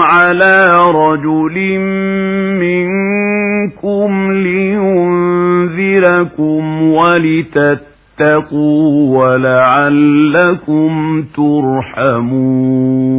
على رجل منكم لينذركم ولتتقوا ولعلكم ترحمون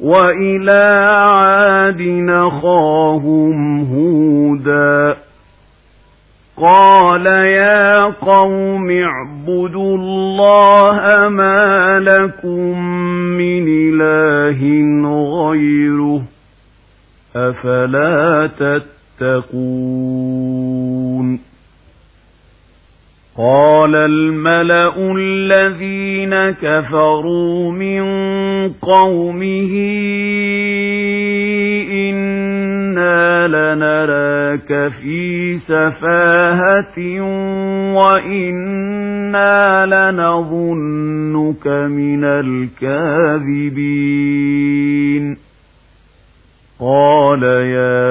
وإلى عاد نخاهم هودا. قال يا قوم اعبدوا الله ما لكم من إله غيره أفلا تتقون. قال الملأ الذين كفروا من قومه إنا لنراك في سفاهة وإنا لنظنك من الكاذبين قال